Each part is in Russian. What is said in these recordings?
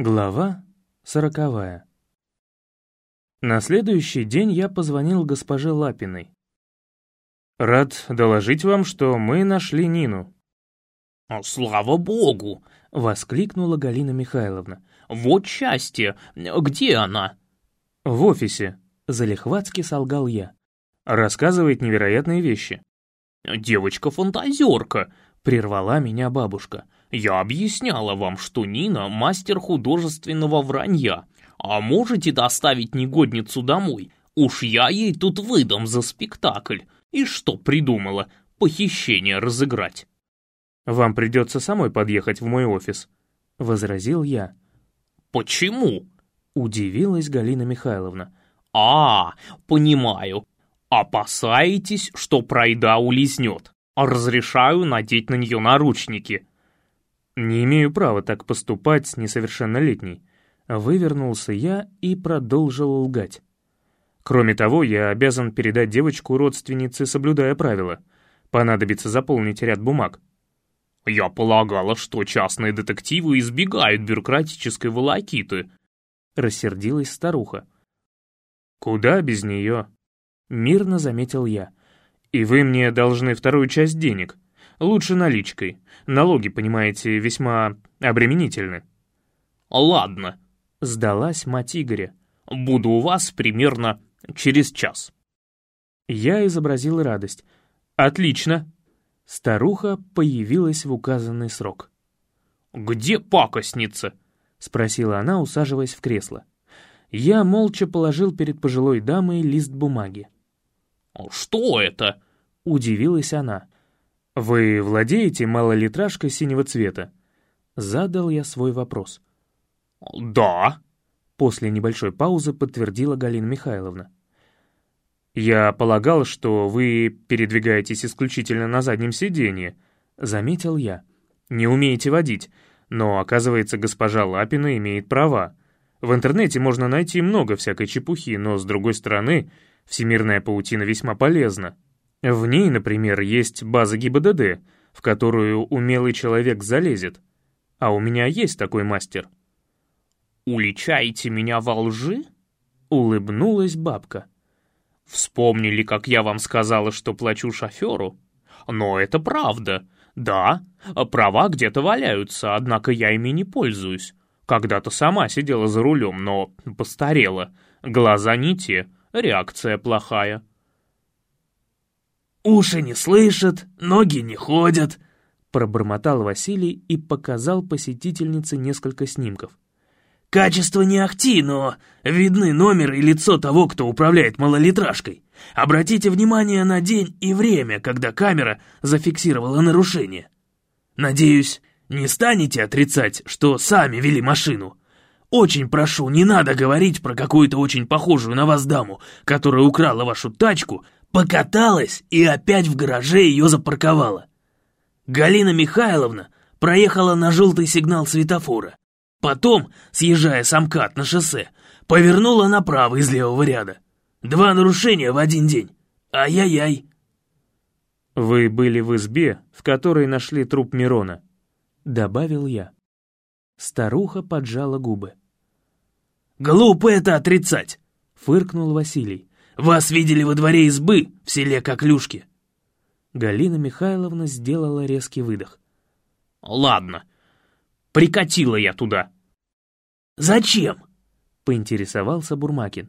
Глава сороковая На следующий день я позвонил госпоже Лапиной. «Рад доложить вам, что мы нашли Нину». «Слава богу!» — воскликнула Галина Михайловна. «Вот счастье! Где она?» «В офисе», — залихватски солгал я. «Рассказывает невероятные вещи». «Девочка-фантазерка!» — прервала меня бабушка. Я объясняла вам, что Нина — мастер художественного вранья. А можете доставить негодницу домой? Уж я ей тут выдам за спектакль. И что придумала? Похищение разыграть. «Вам придется самой подъехать в мой офис», — возразил я. «Почему?» — удивилась Галина Михайловна. «А, понимаю. Опасаетесь, что пройда улизнет. Разрешаю надеть на нее наручники». «Не имею права так поступать с несовершеннолетней». Вывернулся я и продолжил лгать. Кроме того, я обязан передать девочку родственнице, соблюдая правила. Понадобится заполнить ряд бумаг. «Я полагала, что частные детективы избегают бюрократической волокиты», — рассердилась старуха. «Куда без нее?» — мирно заметил я. «И вы мне должны вторую часть денег». Лучше наличкой. Налоги, понимаете, весьма обременительны». «Ладно», — сдалась мать Игоря. «Буду у вас примерно через час». Я изобразил радость. «Отлично!» Старуха появилась в указанный срок. «Где пакостница?» — спросила она, усаживаясь в кресло. Я молча положил перед пожилой дамой лист бумаги. «Что это?» — удивилась она. «Вы владеете малолитражкой синего цвета?» Задал я свой вопрос. «Да», — после небольшой паузы подтвердила Галина Михайловна. «Я полагал, что вы передвигаетесь исключительно на заднем сиденье», — заметил я. «Не умеете водить, но, оказывается, госпожа Лапина имеет права. В интернете можно найти много всякой чепухи, но, с другой стороны, всемирная паутина весьма полезна». В ней, например, есть база ГИБДД, в которую умелый человек залезет. А у меня есть такой мастер. «Уличаете меня во лжи?» — улыбнулась бабка. «Вспомнили, как я вам сказала, что плачу шоферу? Но это правда. Да, права где-то валяются, однако я ими не пользуюсь. Когда-то сама сидела за рулем, но постарела. Глаза не те, реакция плохая. «Уши не слышат, ноги не ходят», — пробормотал Василий и показал посетительнице несколько снимков. «Качество не ахти, но видны номер и лицо того, кто управляет малолитражкой. Обратите внимание на день и время, когда камера зафиксировала нарушение. Надеюсь, не станете отрицать, что сами вели машину. Очень прошу, не надо говорить про какую-то очень похожую на вас даму, которая украла вашу тачку, покаталась и опять в гараже ее запарковала. Галина Михайловна проехала на желтый сигнал светофора. Потом, съезжая с МКАД на шоссе, повернула направо из левого ряда. Два нарушения в один день. Ай-яй-яй. «Вы были в избе, в которой нашли труп Мирона», — добавил я. Старуха поджала губы. «Глупо это отрицать!» — фыркнул Василий. Вас видели во дворе избы в селе Коклюшки». Галина Михайловна сделала резкий выдох. «Ладно, прикатила я туда». «Зачем?» — поинтересовался Бурмакин.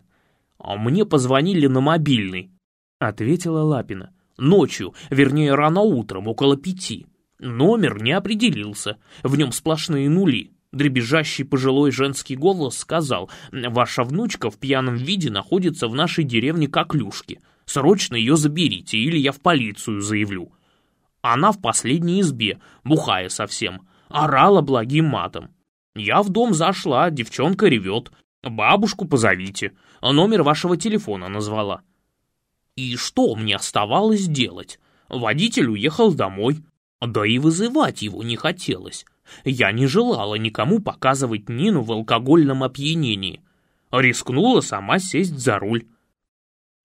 «А мне позвонили на мобильный», — ответила Лапина. «Ночью, вернее, рано утром, около пяти. Номер не определился, в нем сплошные нули. Дребезжащий пожилой женский голос сказал, «Ваша внучка в пьяном виде находится в нашей деревне Коклюшки. Срочно ее заберите, или я в полицию заявлю». Она в последней избе, бухая совсем, орала благим матом. Я в дом зашла, девчонка ревет. «Бабушку позовите», номер вашего телефона назвала. И что мне оставалось делать? Водитель уехал домой, да и вызывать его не хотелось. Я не желала никому показывать Нину в алкогольном опьянении. Рискнула сама сесть за руль.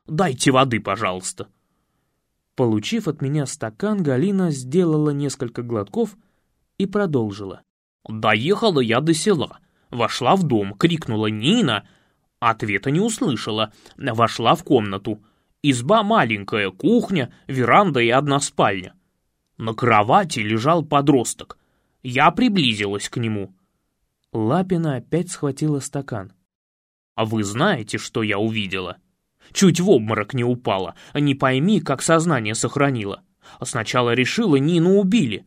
Дайте воды, пожалуйста». Получив от меня стакан, Галина сделала несколько глотков и продолжила. «Доехала я до села, вошла в дом, крикнула «Нина!» Ответа не услышала, вошла в комнату. Изба маленькая, кухня, веранда и одна спальня. На кровати лежал подросток. Я приблизилась к нему. Лапина опять схватила стакан. «А вы знаете, что я увидела?» Чуть в обморок не упала, не пойми, как сознание сохранила. Сначала решила, Нину убили,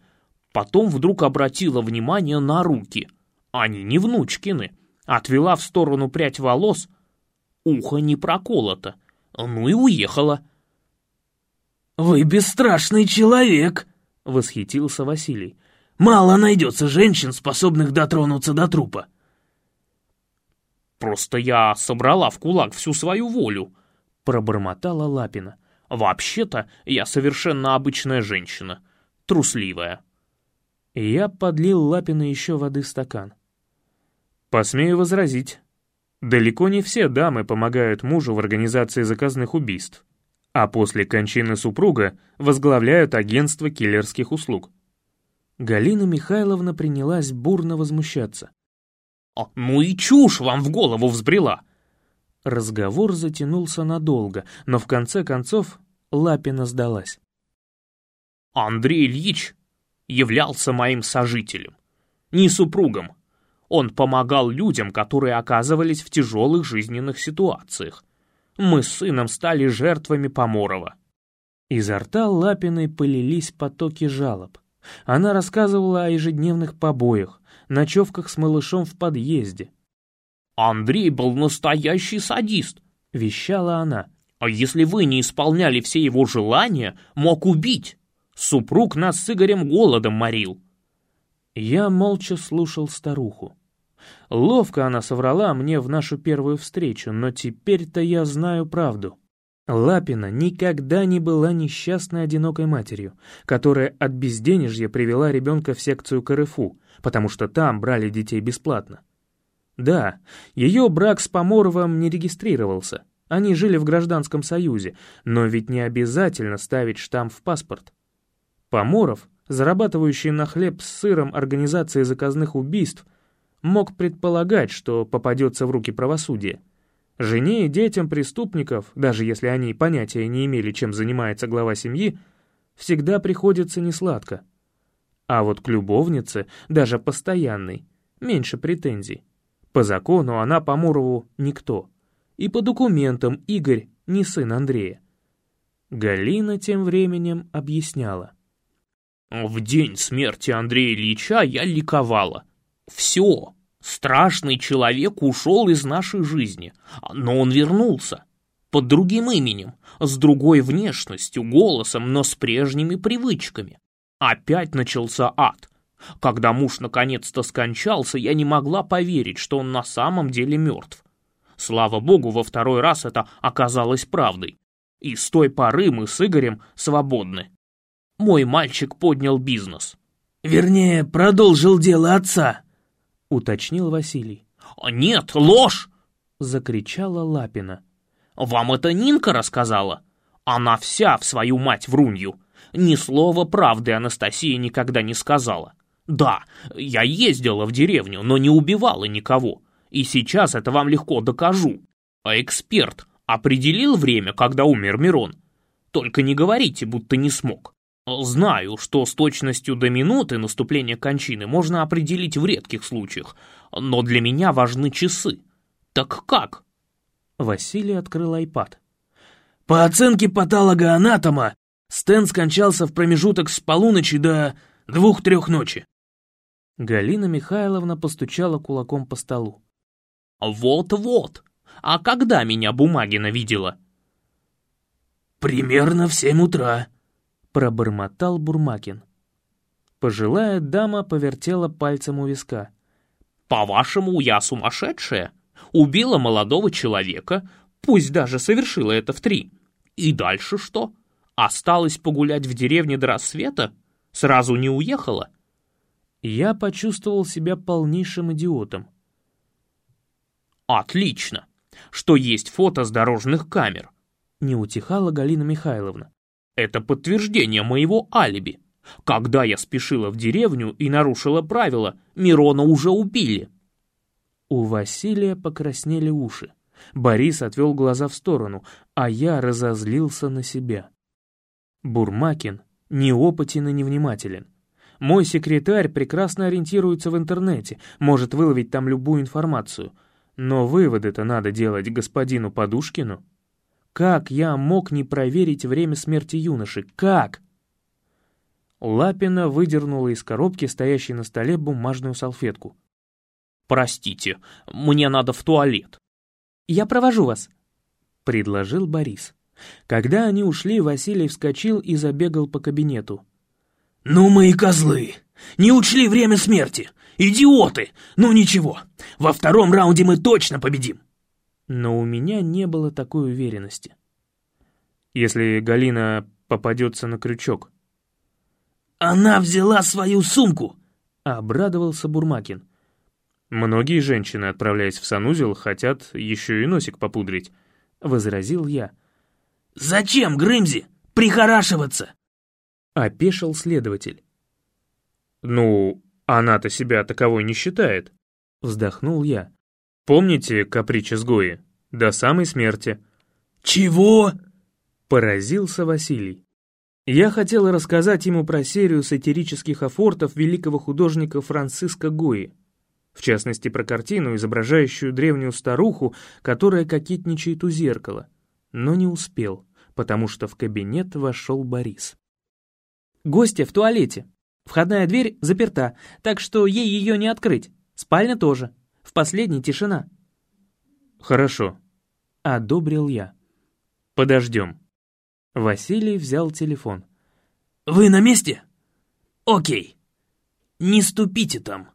потом вдруг обратила внимание на руки. Они не внучкины. Отвела в сторону прядь волос, ухо не проколото. Ну и уехала. «Вы бесстрашный человек!» — восхитился Василий. «Мало найдется женщин, способных дотронуться до трупа». «Просто я собрала в кулак всю свою волю», — пробормотала Лапина. «Вообще-то я совершенно обычная женщина, трусливая». Я подлил Лапина еще воды в стакан. Посмею возразить. Далеко не все дамы помогают мужу в организации заказных убийств, а после кончины супруга возглавляют агентство киллерских услуг. Галина Михайловна принялась бурно возмущаться. «А, «Ну и чушь вам в голову взбрела!» Разговор затянулся надолго, но в конце концов Лапина сдалась. «Андрей Ильич являлся моим сожителем, не супругом, он помогал людям, которые оказывались в тяжелых жизненных ситуациях. Мы с сыном стали жертвами Поморова. Изо рта Лапиной полились потоки жалоб. Она рассказывала о ежедневных побоях, ночевках с малышом в подъезде. «Андрей был настоящий садист», — вещала она. «А если вы не исполняли все его желания, мог убить. Супруг нас с Игорем голодом морил». Я молча слушал старуху. Ловко она соврала мне в нашу первую встречу, но теперь-то я знаю правду. Лапина никогда не была несчастной одинокой матерью, которая от безденежья привела ребенка в секцию КРФУ, потому что там брали детей бесплатно. Да, ее брак с Поморовым не регистрировался, они жили в гражданском союзе, но ведь не обязательно ставить штамп в паспорт. Поморов зарабатывающий на хлеб с сыром организации заказных убийств, мог предполагать, что попадется в руки правосудия. Жене и детям преступников, даже если они понятия не имели, чем занимается глава семьи, всегда приходится несладко. А вот к любовнице, даже постоянной, меньше претензий. По закону она по Мурову никто. И по документам Игорь не сын Андрея. Галина тем временем объясняла. В день смерти Андрея Ильича я ликовала. Все, страшный человек ушел из нашей жизни, но он вернулся. Под другим именем, с другой внешностью, голосом, но с прежними привычками. Опять начался ад. Когда муж наконец-то скончался, я не могла поверить, что он на самом деле мертв. Слава богу, во второй раз это оказалось правдой. И с той поры мы с Игорем свободны. Мой мальчик поднял бизнес. Вернее, продолжил дело отца, уточнил Василий. Нет, ложь! Закричала Лапина. Вам это Нинка рассказала? Она вся в свою мать врунью. Ни слова правды Анастасия никогда не сказала. Да, я ездила в деревню, но не убивала никого. И сейчас это вам легко докажу. А эксперт определил время, когда умер Мирон? Только не говорите, будто не смог. Знаю, что с точностью до минуты наступления кончины можно определить в редких случаях, но для меня важны часы. Так как? Василий открыл айпад. По оценке патолога-анатома, Стэн скончался в промежуток с полуночи до двух-трех ночи. Галина Михайловна постучала кулаком по столу. «Вот-вот! А когда меня Бумагина видела?» «Примерно в семь утра», пробормотал Бурмакин. Пожилая дама повертела пальцем у виска. «По-вашему, я сумасшедшая? Убила молодого человека, пусть даже совершила это в три. И дальше что? Осталось погулять в деревне до рассвета? Сразу не уехала?» Я почувствовал себя полнейшим идиотом. «Отлично! Что есть фото с дорожных камер. Не утихала Галина Михайловна. «Это подтверждение моего алиби. Когда я спешила в деревню и нарушила правила, Мирона уже убили». У Василия покраснели уши. Борис отвел глаза в сторону, а я разозлился на себя. Бурмакин неопытен и невнимателен. Мой секретарь прекрасно ориентируется в интернете, может выловить там любую информацию. Но выводы-то надо делать господину Подушкину. Как я мог не проверить время смерти юноши? Как? Лапина выдернула из коробки, стоящей на столе, бумажную салфетку. «Простите, мне надо в туалет». «Я провожу вас», — предложил Борис. Когда они ушли, Василий вскочил и забегал по кабинету. «Ну мы и козлы! Не учли время смерти! Идиоты! Ну ничего, во втором раунде мы точно победим!» Но у меня не было такой уверенности. Если Галина попадется на крючок. «Она взяла свою сумку!» — обрадовался Бурмакин. «Многие женщины, отправляясь в санузел, хотят еще и носик попудрить», — возразил я. «Зачем, Грымзи, прихорашиваться?» Опешил следователь. «Ну, она-то себя таковой не считает», — вздохнул я. «Помните каприч изгои? До самой смерти». «Чего?» — поразился Василий. Я хотел рассказать ему про серию сатирических афортов великого художника Франциска Гои, в частности, про картину, изображающую древнюю старуху, которая кокетничает у зеркала, но не успел, потому что в кабинет вошел Борис. Гостья в туалете. Входная дверь заперта, так что ей ее не открыть. Спальня тоже. В последней тишина. Хорошо. Одобрил я. Подождем. Василий взял телефон. «Вы на месте? Окей. Не ступите там».